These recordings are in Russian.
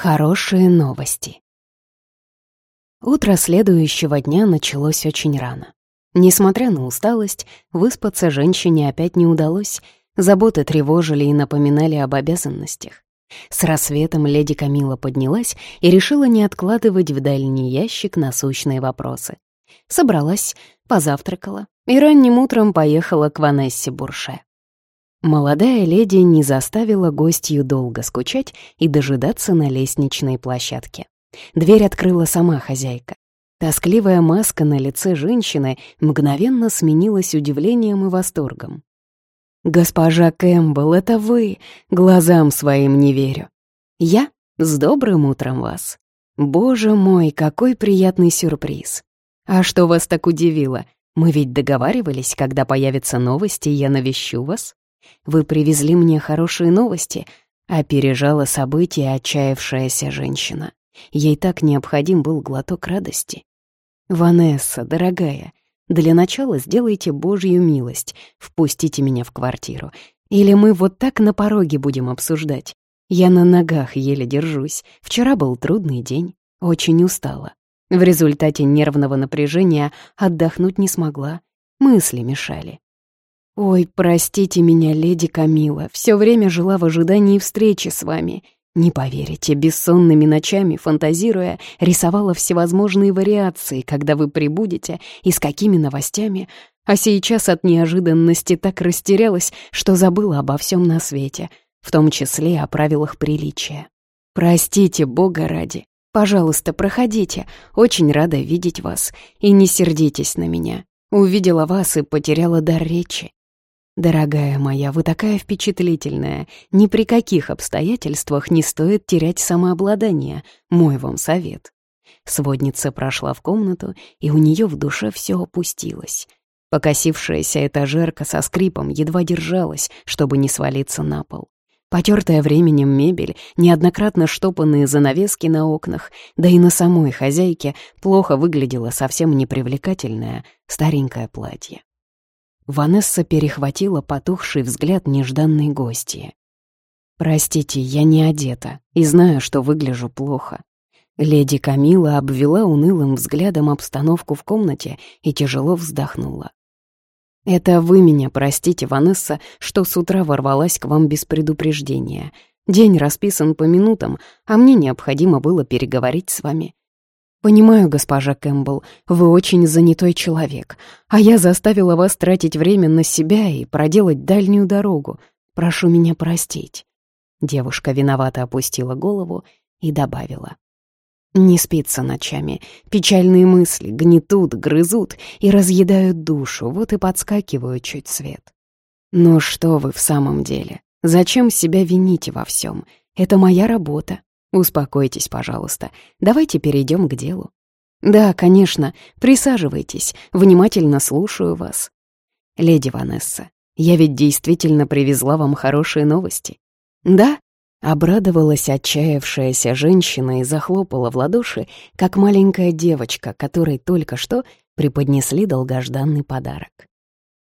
Хорошие новости. Утро следующего дня началось очень рано. Несмотря на усталость, выспаться женщине опять не удалось. Заботы тревожили и напоминали об обязанностях. С рассветом леди Камила поднялась и решила не откладывать в дальний ящик насущные вопросы. Собралась, позавтракала и ранним утром поехала к Ванессе Бурше. Молодая леди не заставила гостью долго скучать и дожидаться на лестничной площадке. Дверь открыла сама хозяйка. Тоскливая маска на лице женщины мгновенно сменилась удивлением и восторгом. «Госпожа Кэмпбелл, это вы! Глазам своим не верю. Я? С добрым утром вас! Боже мой, какой приятный сюрприз! А что вас так удивило? Мы ведь договаривались, когда появятся новости, я навещу вас?» Вы привезли мне хорошие новости», — опережала события отчаявшаяся женщина. Ей так необходим был глоток радости. «Ванесса, дорогая, для начала сделайте Божью милость, впустите меня в квартиру. Или мы вот так на пороге будем обсуждать. Я на ногах еле держусь. Вчера был трудный день, очень устала. В результате нервного напряжения отдохнуть не смогла. Мысли мешали. «Ой, простите меня, леди Камила, все время жила в ожидании встречи с вами. Не поверите, бессонными ночами, фантазируя, рисовала всевозможные вариации, когда вы прибудете и с какими новостями, а сейчас от неожиданности так растерялась, что забыла обо всем на свете, в том числе о правилах приличия. Простите, Бога ради. Пожалуйста, проходите, очень рада видеть вас, и не сердитесь на меня. Увидела вас и потеряла дар речи. «Дорогая моя, вы такая впечатлительная. Ни при каких обстоятельствах не стоит терять самообладание. Мой вам совет». Сводница прошла в комнату, и у нее в душе все опустилось. Покосившаяся этажерка со скрипом едва держалась, чтобы не свалиться на пол. Потертая временем мебель, неоднократно штопанные занавески на окнах, да и на самой хозяйке плохо выглядело совсем непривлекательное старенькое платье. Ванесса перехватила потухший взгляд нежданной гости. «Простите, я не одета и знаю, что выгляжу плохо». Леди Камила обвела унылым взглядом обстановку в комнате и тяжело вздохнула. «Это вы меня простите, Ванесса, что с утра ворвалась к вам без предупреждения. День расписан по минутам, а мне необходимо было переговорить с вами. «Понимаю, госпожа Кэмпбелл, вы очень занятой человек, а я заставила вас тратить время на себя и проделать дальнюю дорогу. Прошу меня простить». Девушка виновато опустила голову и добавила. «Не спится ночами. Печальные мысли гнетут, грызут и разъедают душу, вот и подскакивают чуть свет. Но что вы в самом деле? Зачем себя вините во всем? Это моя работа, «Успокойтесь, пожалуйста. Давайте перейдем к делу». «Да, конечно. Присаживайтесь. Внимательно слушаю вас». «Леди Ванесса, я ведь действительно привезла вам хорошие новости». «Да?» — обрадовалась отчаявшаяся женщина и захлопала в ладоши, как маленькая девочка, которой только что преподнесли долгожданный подарок.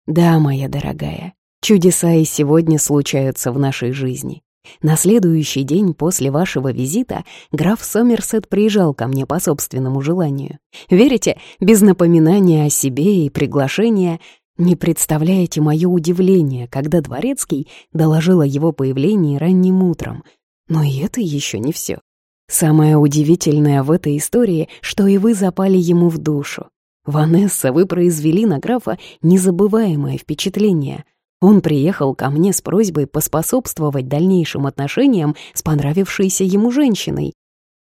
«Да, моя дорогая, чудеса и сегодня случаются в нашей жизни. На следующий день после вашего визита граф Сомерсет приезжал ко мне по собственному желанию. Верите, без напоминания о себе и приглашения не представляете мое удивление, когда Дворецкий доложил о его появлении ранним утром. Но и это еще не все. Самое удивительное в этой истории, что и вы запали ему в душу. Ванесса, вы произвели на графа незабываемое впечатление — он приехал ко мне с просьбой поспособствовать дальнейшим отношениям с понравившейся ему женщиной.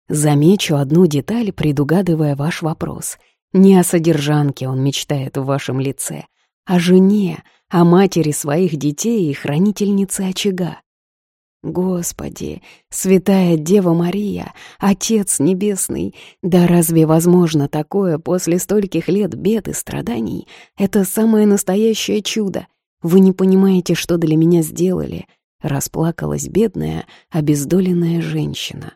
Замечу одну деталь, предугадывая ваш вопрос. Не о содержанке он мечтает в вашем лице, а жене, о матери своих детей и хранительнице очага. Господи, святая Дева Мария, Отец Небесный, да разве возможно такое после стольких лет бед и страданий? Это самое настоящее чудо — вы не понимаете, что для меня сделали», — расплакалась бедная, обездоленная женщина.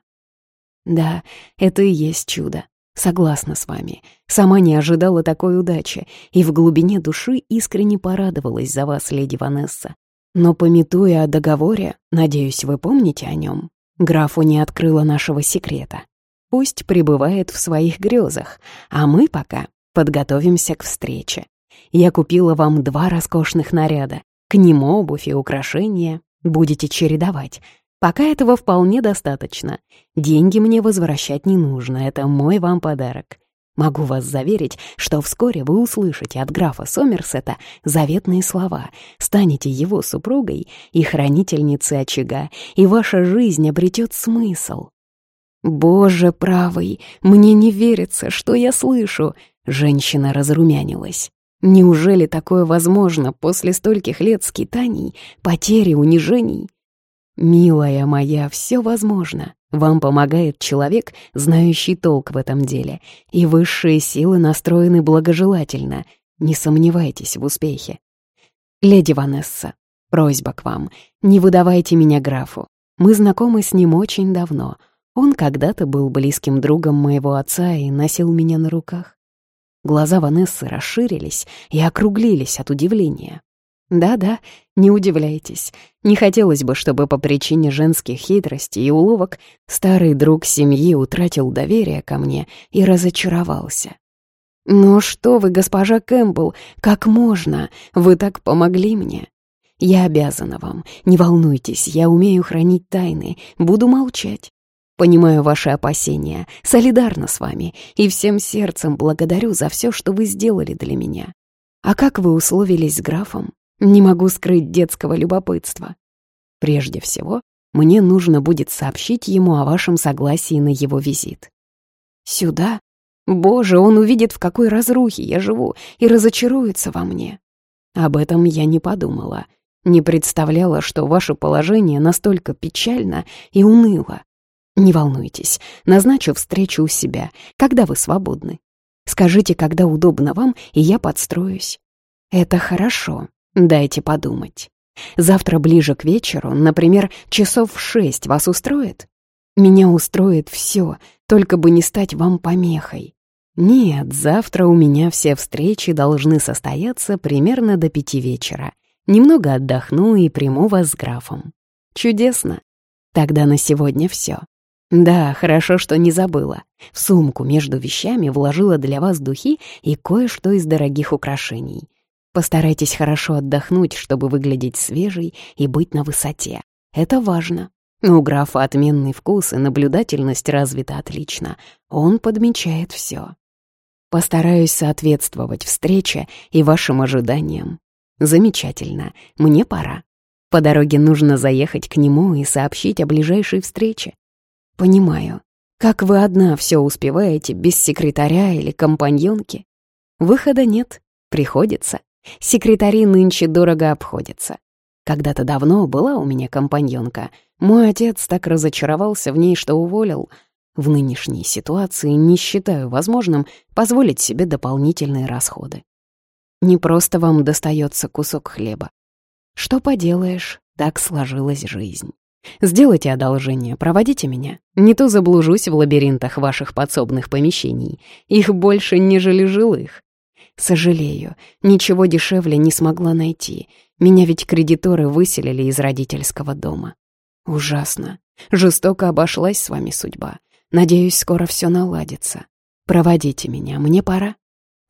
«Да, это и есть чудо. Согласна с вами. Сама не ожидала такой удачи и в глубине души искренне порадовалась за вас, леди Ванесса. Но, пометуя о договоре, надеюсь, вы помните о нем. Графу не открыла нашего секрета. Пусть пребывает в своих грезах, а мы пока подготовимся к встрече. Я купила вам два роскошных наряда, к ним обувь и украшения. Будете чередовать. Пока этого вполне достаточно. Деньги мне возвращать не нужно, это мой вам подарок. Могу вас заверить, что вскоре вы услышите от графа Сомерсета заветные слова, станете его супругой и хранительницей очага, и ваша жизнь обретет смысл. «Боже правый, мне не верится, что я слышу!» Женщина разрумянилась. «Неужели такое возможно после стольких лет скитаний, потери, унижений?» «Милая моя, все возможно. Вам помогает человек, знающий толк в этом деле, и высшие силы настроены благожелательно. Не сомневайтесь в успехе. Леди Ванесса, просьба к вам, не выдавайте меня графу. Мы знакомы с ним очень давно. Он когда-то был близким другом моего отца и носил меня на руках. Глаза Ванессы расширились и округлились от удивления. Да-да, не удивляйтесь. Не хотелось бы, чтобы по причине женских хитростей и уловок старый друг семьи утратил доверие ко мне и разочаровался. «Ну что вы, госпожа Кэмпбелл, как можно? Вы так помогли мне!» «Я обязана вам. Не волнуйтесь, я умею хранить тайны. Буду молчать. Понимаю ваши опасения, солидарна с вами и всем сердцем благодарю за все, что вы сделали для меня. А как вы условились с графом? Не могу скрыть детского любопытства. Прежде всего, мне нужно будет сообщить ему о вашем согласии на его визит. Сюда? Боже, он увидит, в какой разрухе я живу, и разочаруется во мне. Об этом я не подумала. Не представляла, что ваше положение настолько печально и уныло. Не волнуйтесь, назначу встречу у себя, когда вы свободны. Скажите, когда удобно вам, и я подстроюсь. Это хорошо, Дайте подумать. Завтра ближе к вечеру, например, часов в шесть вас устроит? Меня устроит все, только бы не стать вам помехой. Нет, завтра у меня все встречи должны состояться примерно до пяти вечера. Немного отдохну и приму вас с графом. Чудесно. Тогда на сегодня все. Да, хорошо, что не забыла. В сумку между вещами вложила для вас духи и кое-что из дорогих украшений. Постарайтесь хорошо отдохнуть, чтобы выглядеть свежей и быть на высоте. Это важно. У графа отменный вкус и наблюдательность развита отлично. Он подмечает все. Постараюсь соответствовать встрече и вашим ожиданиям. Замечательно. Мне пора. По дороге нужно заехать к нему и сообщить о ближайшей встрече. Понимаю. Как вы одна все успеваете без секретаря или компаньонки? Выхода нет. Приходится. Секретари нынче дорого обходятся. Когда-то давно была у меня компаньонка. Мой отец так разочаровался в ней, что уволил. В нынешней ситуации не считаю возможным позволить себе дополнительные расходы. Не просто вам достается кусок хлеба. Что поделаешь, так сложилась жизнь. Сделайте одолжение, проводите меня. Не то заблужусь в лабиринтах ваших подсобных помещений. Их больше, нежели жилых. Сожалею, ничего дешевле не смогла найти. Меня ведь кредиторы выселили из родительского дома. Ужасно. Жестоко обошлась с вами судьба. Надеюсь, скоро все наладится. Проводите меня, мне пора.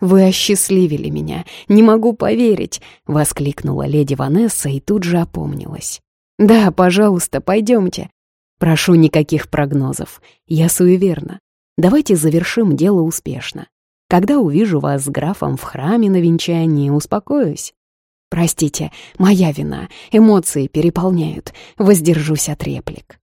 «Вы осчастливили меня, не могу поверить!» — воскликнула леди Ванесса и тут же опомнилась. «Да, пожалуйста, пойдемте. Прошу никаких прогнозов, я суеверна. Давайте завершим дело успешно. Когда увижу вас с графом в храме на венчании, успокоюсь. Простите, моя вина, эмоции переполняют, воздержусь от реплик.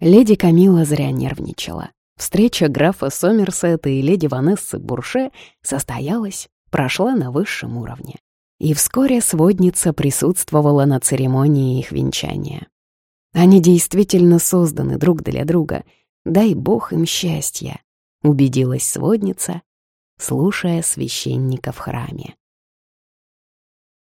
Леди Камила зря нервничала. Встреча графа Сомерсета и леди Ванессы Бурше состоялась, прошла на высшем уровне. И вскоре сводница присутствовала на церемонии их венчания. Они действительно созданы друг для друга. Дай бог им счастья убедилась сводница, слушая священника в храме.